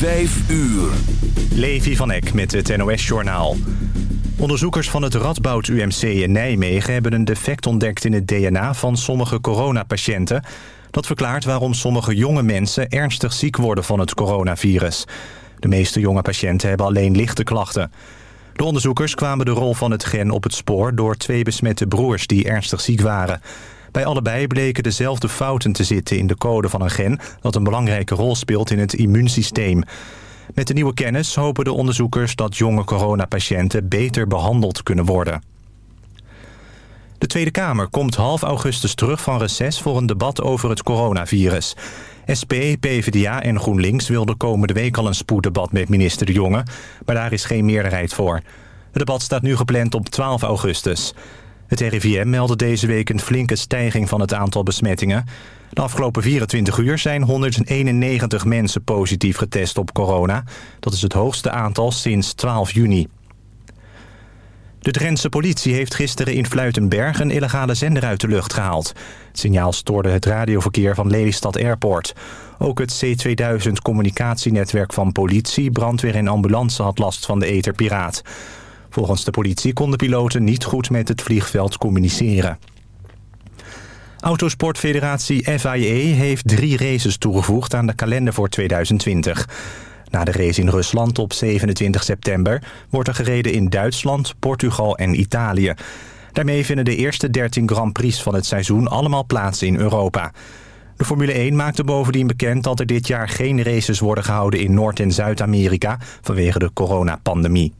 Vijf uur. Levi van Eck met het NOS-journaal. Onderzoekers van het Radboud UMC in Nijmegen hebben een defect ontdekt in het DNA van sommige coronapatiënten. Dat verklaart waarom sommige jonge mensen ernstig ziek worden van het coronavirus. De meeste jonge patiënten hebben alleen lichte klachten. De onderzoekers kwamen de rol van het gen op het spoor door twee besmette broers die ernstig ziek waren. Bij allebei bleken dezelfde fouten te zitten in de code van een gen... dat een belangrijke rol speelt in het immuunsysteem. Met de nieuwe kennis hopen de onderzoekers dat jonge coronapatiënten beter behandeld kunnen worden. De Tweede Kamer komt half augustus terug van reces voor een debat over het coronavirus. SP, PvdA en GroenLinks wilden komende week al een spoeddebat met minister De Jonge, maar daar is geen meerderheid voor. Het debat staat nu gepland op 12 augustus. Het RIVM meldde deze week een flinke stijging van het aantal besmettingen. De afgelopen 24 uur zijn 191 mensen positief getest op corona. Dat is het hoogste aantal sinds 12 juni. De Drentse politie heeft gisteren in Fluitenberg een illegale zender uit de lucht gehaald. Het signaal stoorde het radioverkeer van Lelystad Airport. Ook het C2000 communicatienetwerk van politie, brandweer en ambulance had last van de etherpiraat. Volgens de politie konden piloten niet goed met het vliegveld communiceren. Autosportfederatie FIA heeft drie races toegevoegd aan de kalender voor 2020. Na de race in Rusland op 27 september wordt er gereden in Duitsland, Portugal en Italië. Daarmee vinden de eerste 13 Grand Prix van het seizoen allemaal plaats in Europa. De Formule 1 maakte bovendien bekend dat er dit jaar geen races worden gehouden in Noord- en Zuid-Amerika vanwege de coronapandemie.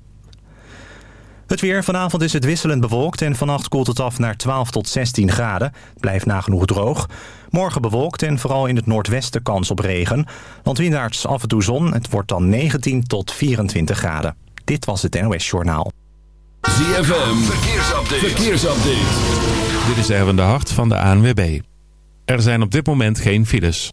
Het weer. Vanavond is het wisselend bewolkt en vannacht koelt het af naar 12 tot 16 graden. Het blijft nagenoeg droog. Morgen bewolkt en vooral in het noordwesten kans op regen. Landwindaarts af en toe zon. Het wordt dan 19 tot 24 graden. Dit was het NOS Journaal. ZFM. Verkeersupdate. Verkeersupdate. Dit is Erwin de Hart van de ANWB. Er zijn op dit moment geen files.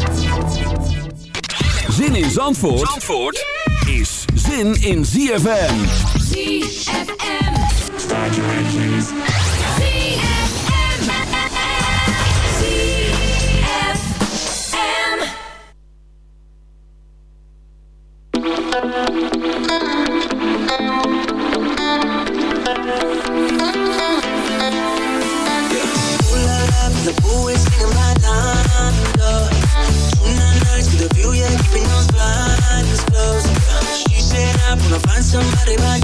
Zin in Zandvoort, Zandvoort is zin in ZFM. ZFM. Start your engines. arriba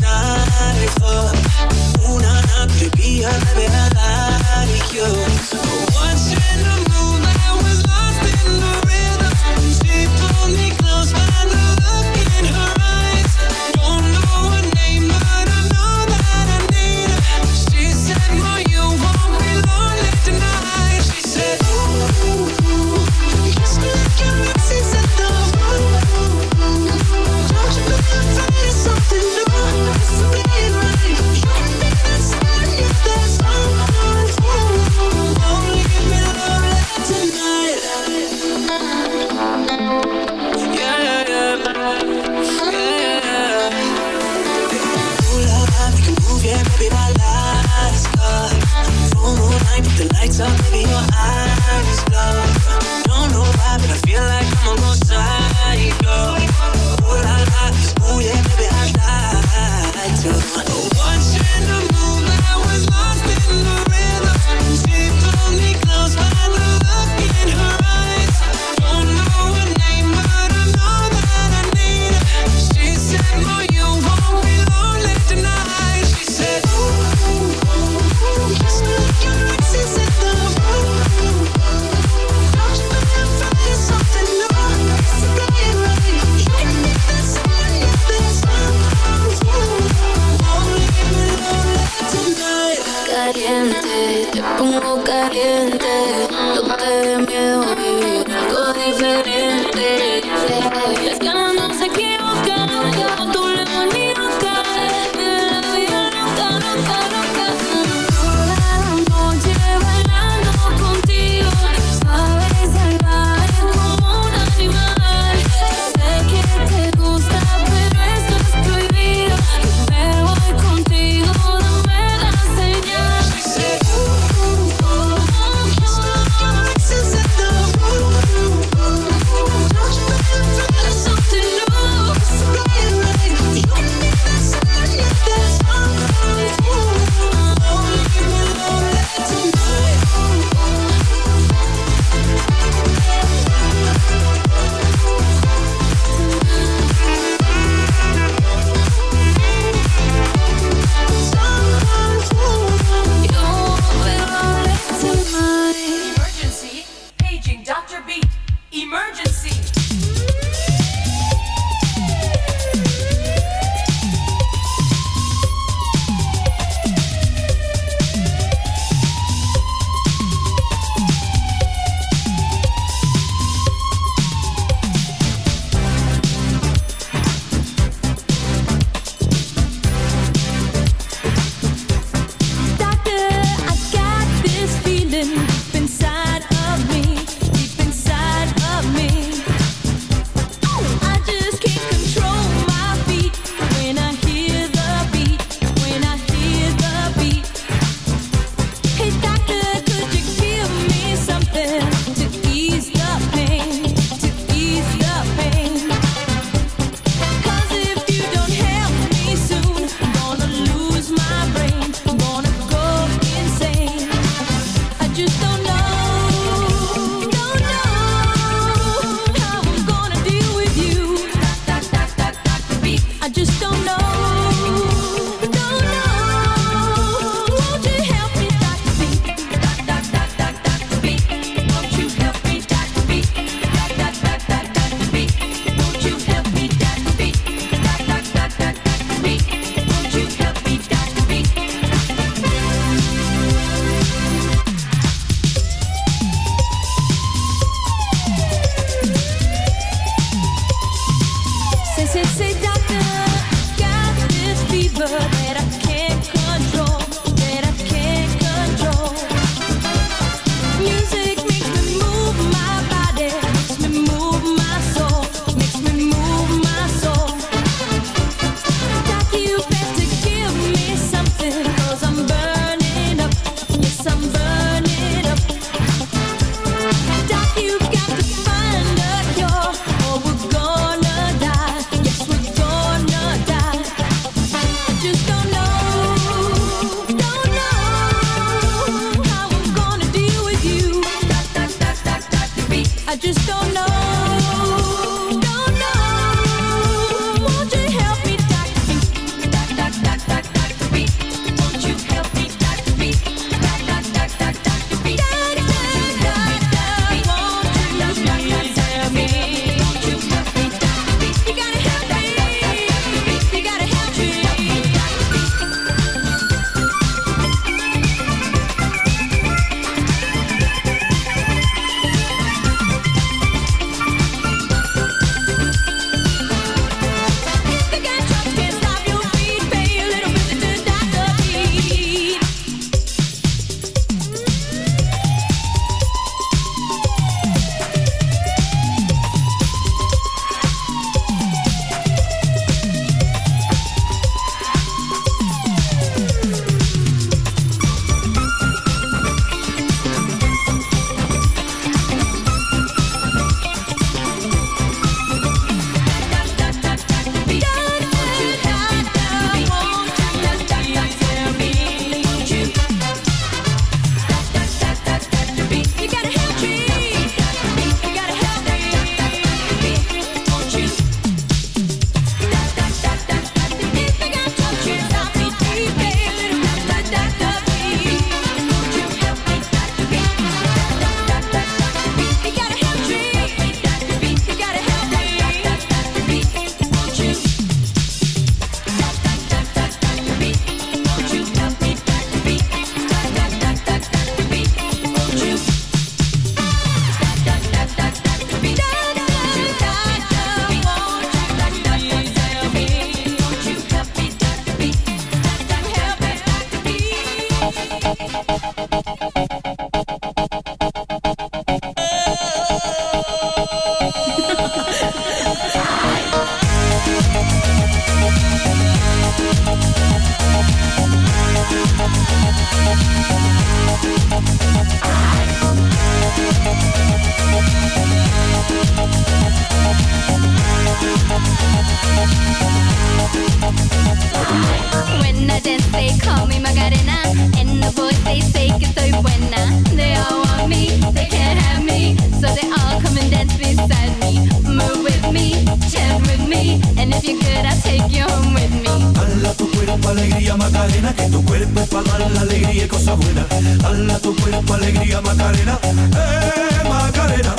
Macarena, que tu cuerpo para dar la alegría y cosas buenas. Dala tu cuerpo alegría Macarena, eh Macarena.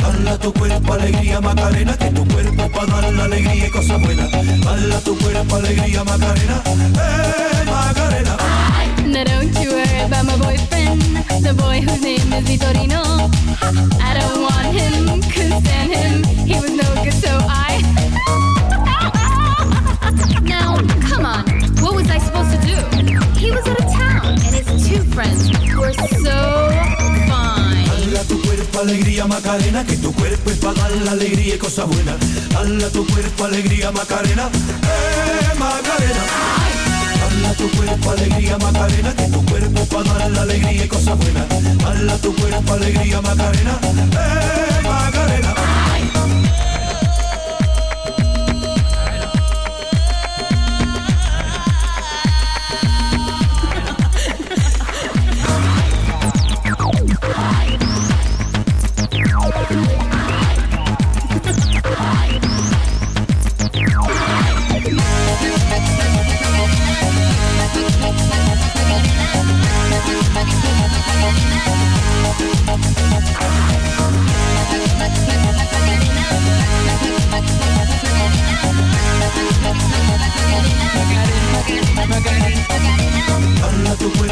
Dala tu cuerpo alegría Macarena, que tu cuerpo para dar la alegría y cosas buenas. Dala tu cuerpo alegría Macarena, eh Macarena. Now don't you worry about my boyfriend, the boy whose name is Vitorino. I don't want him, couldn't stand him, he was no good, so I. He was out of town, and his two friends were so fine. Alegría Macarena, que tu cuerpo es para dar la alegría y tu cuerpo alegría Macarena, eh Macarena. Tu cuerpo alegría Macarena, que tu cuerpo para dar la alegría y tu cuerpo alegría Macarena, eh Macarena.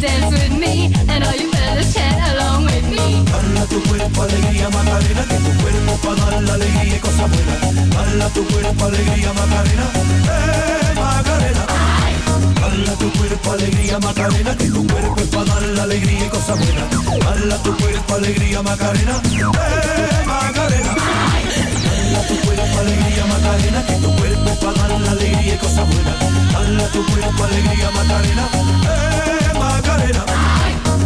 dance with me, and all you fellas chat along with me. Tu cuerpo alegría Macarena, tu cuerpo alegría tu cuerpo alegría Macarena, eh Macarena. Dala tu cuerpo alegría Macarena, que tu cuerpo es para dar la alegría y cosas buenas. Tu cuerpo alegría Macarena, eh Macarena. Dala tu cuerpo alegría Macarena, tu cuerpo tu cuerpo alegría Macarena, eh Macarena.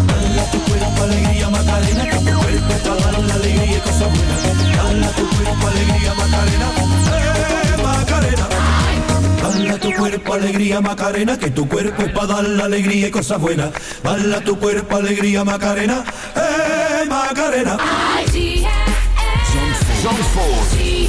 Dala tu cuerpo alegría Macarena, que tu cuerpo es para dar la alegría y cosas buenas. Dala tu cuerpo alegría Macarena, eh Macarena. Dala tu cuerpo alegría Macarena, que tu cuerpo es para dar la alegría y cosas buenas. Dala tu cuerpo alegría Macarena, eh Macarena. Zandvoort.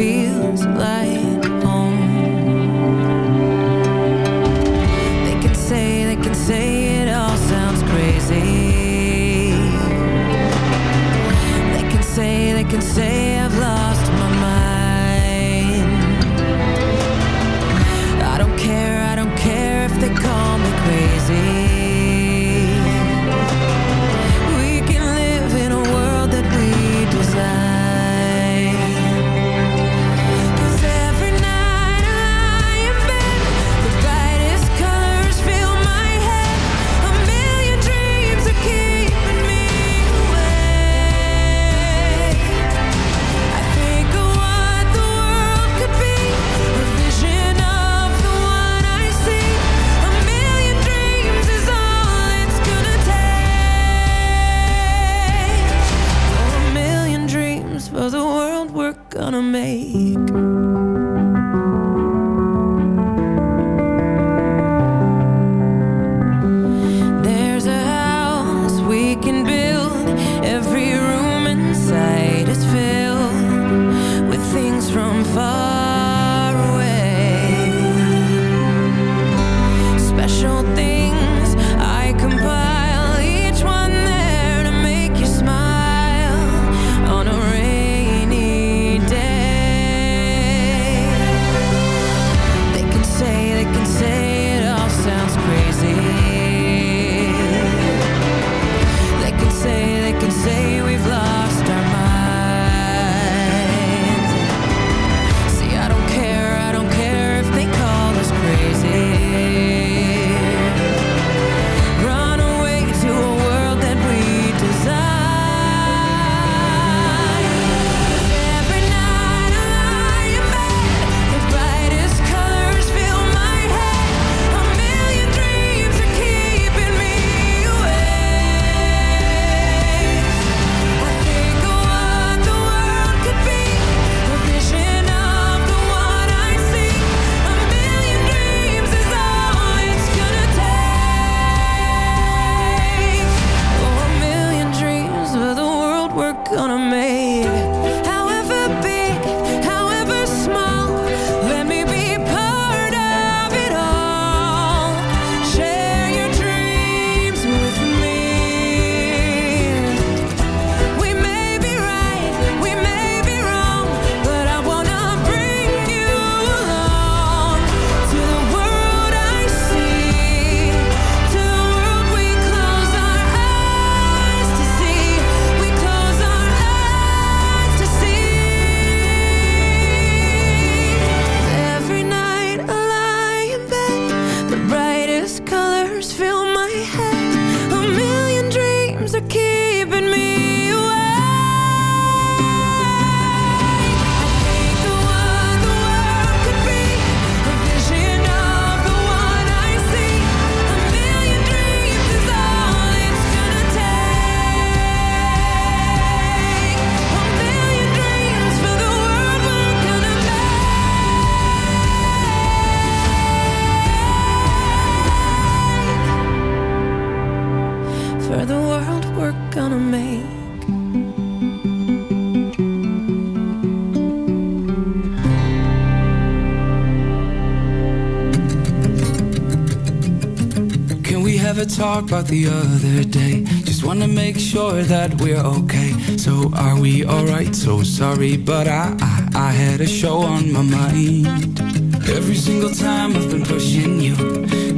Feels like to make For the world we're gonna make. Can we have a talk about the other day? Just wanna make sure that we're okay. So are we alright? So sorry, but I, I I had a show on my mind. Every single time I've been pushing you,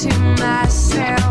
to myself.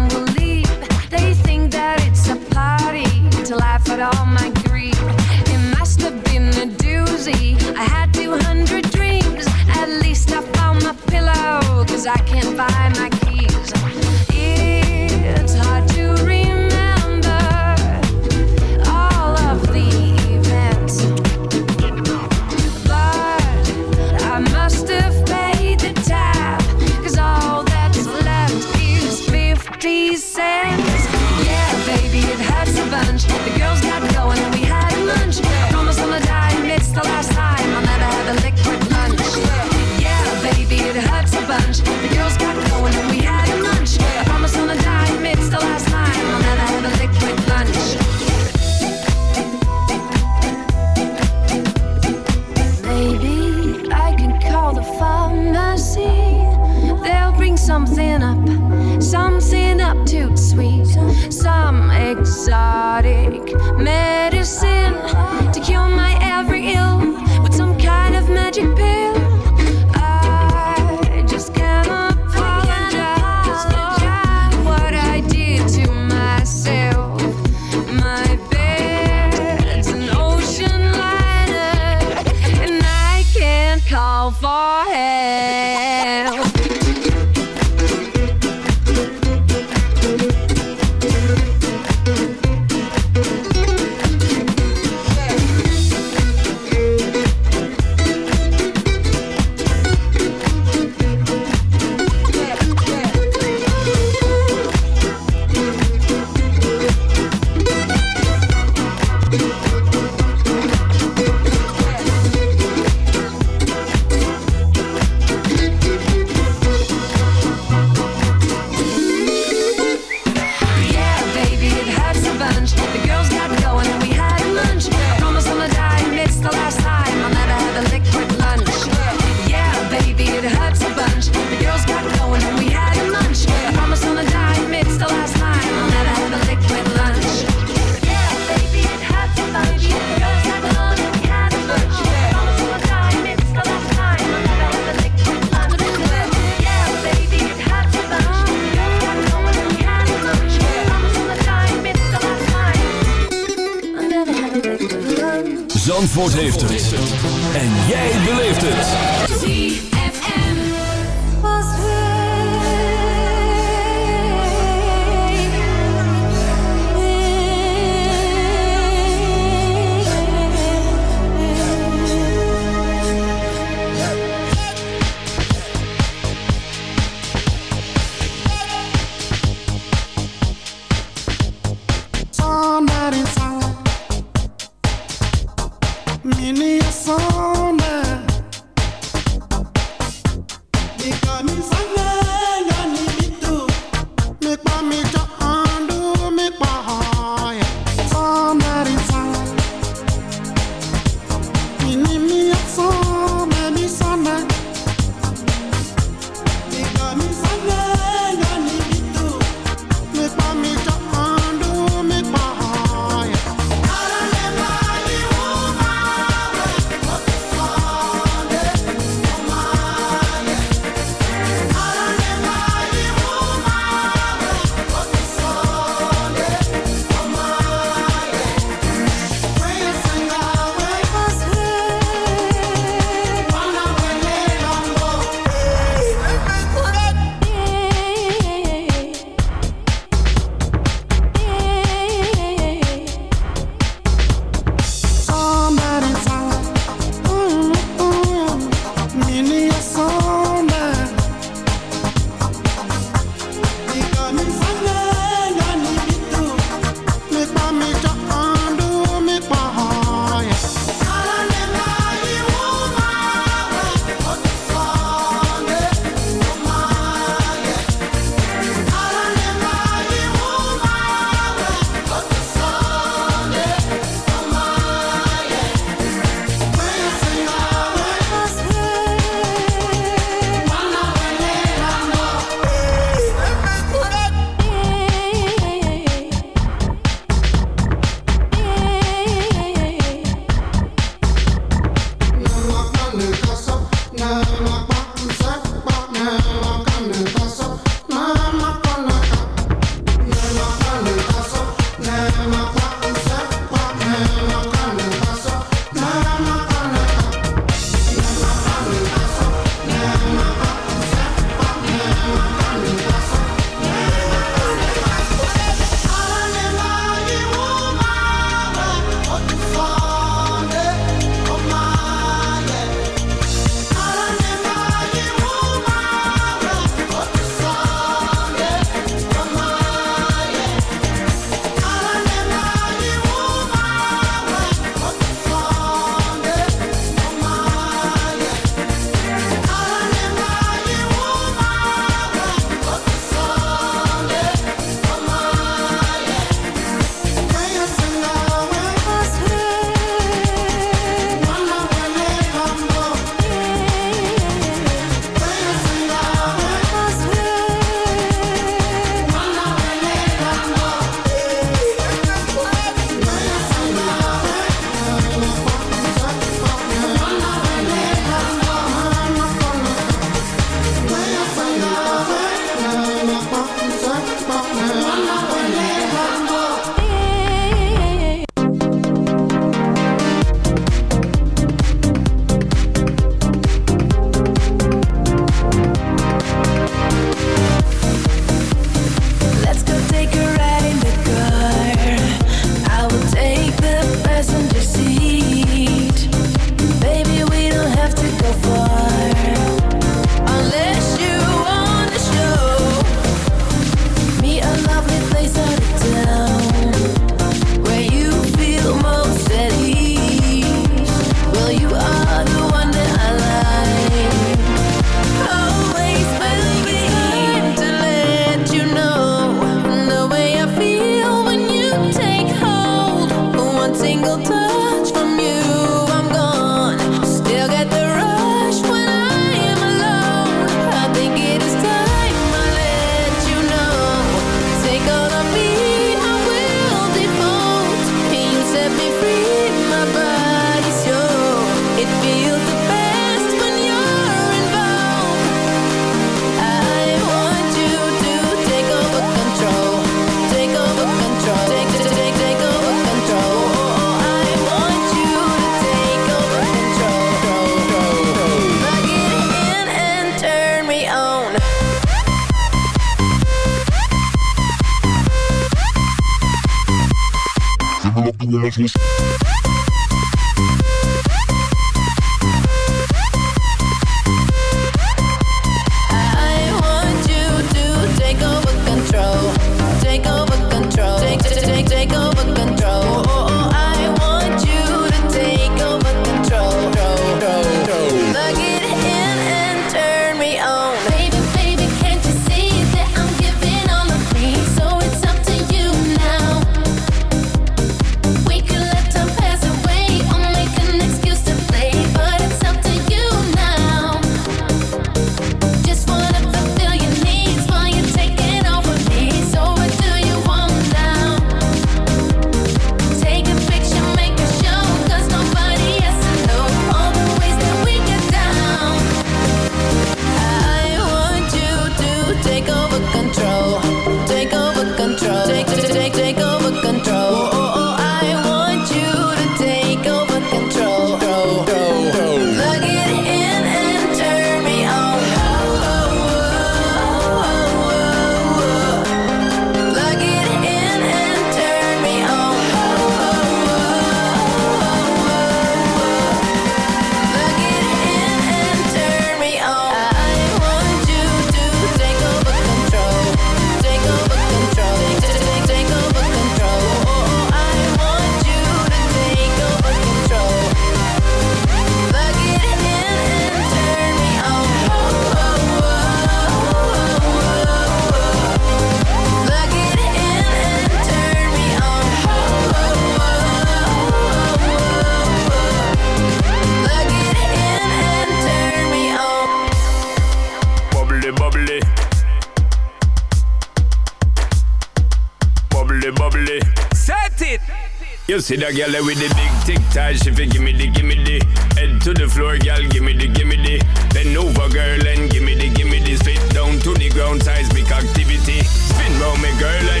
See that girl with the big tic tac, she fi gimme the gimme the. Head to the floor, girl, gimme the gimme the. Bend over, girl, and gimme the gimme the. Spit down to the ground, seismic activity, spin round me, girl, and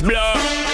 It's blood.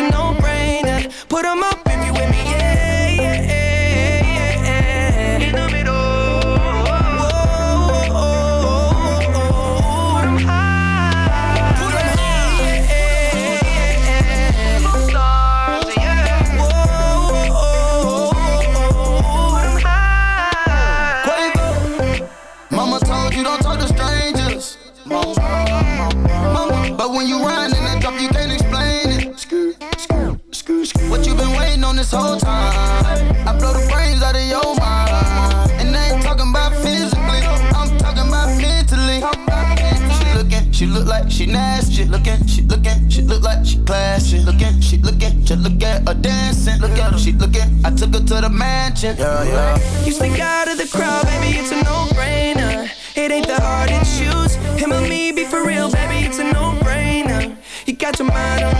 a no-brainer. Put them up with mansion. Yeah, yeah. You stick out of the crowd, baby, it's a no-brainer. It ain't that hard to choose. Him or me, be for real, baby, it's a no-brainer. You got your mind on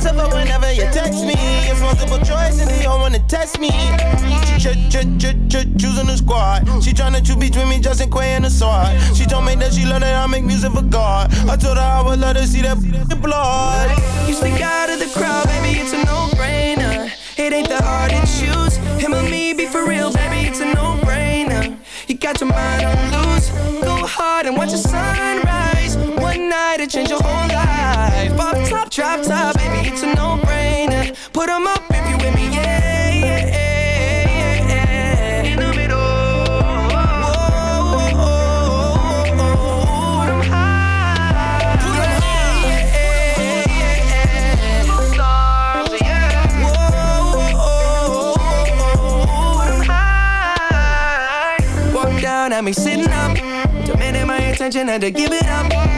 Answer, but whenever you text me, it's multiple choice and they all wanna test me. Ch ch ch ch ch choosing the squad. She tryna choose between me, Justin Quavo and the sword. She told me that she love that I make music for God. I told her I would let her see that blood. You stick out of the crowd, baby, it's a no-brainer. It ain't that hard to choose. Him or me, be for real, baby, it's a no-brainer. You got your mind on loose. Go hard and watch the sunrise. One night to change your whole life. Pop top, drop top, it's a no-brainer. Put 'em up if you with me, yeah, yeah, yeah, yeah. In the middle. Oh, oh, oh, them oh, oh, oh, them at me sitting up, demanding my attention, had to give it up.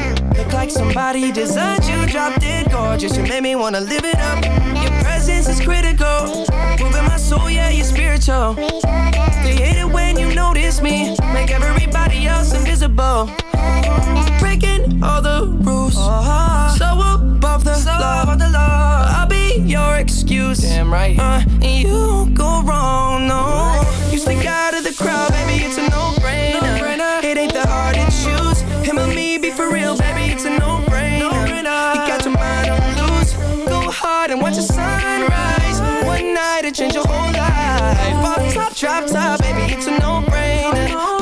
Look like somebody designed you, drop dead gorgeous. You made me wanna live it up. Your presence is critical, moving my soul, yeah, you're spiritual. They hate it when you notice me, make everybody else invisible. Breaking all the rules, so above the law. I'll be your excuse, damn right. Uh, and you won't go wrong, no. You stick out of the crowd, baby, it's a no-brainer. Drop top, baby, it's a no-brainer.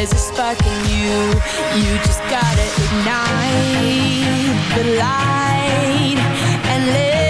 there's a spark in you. You just gotta ignite the light And live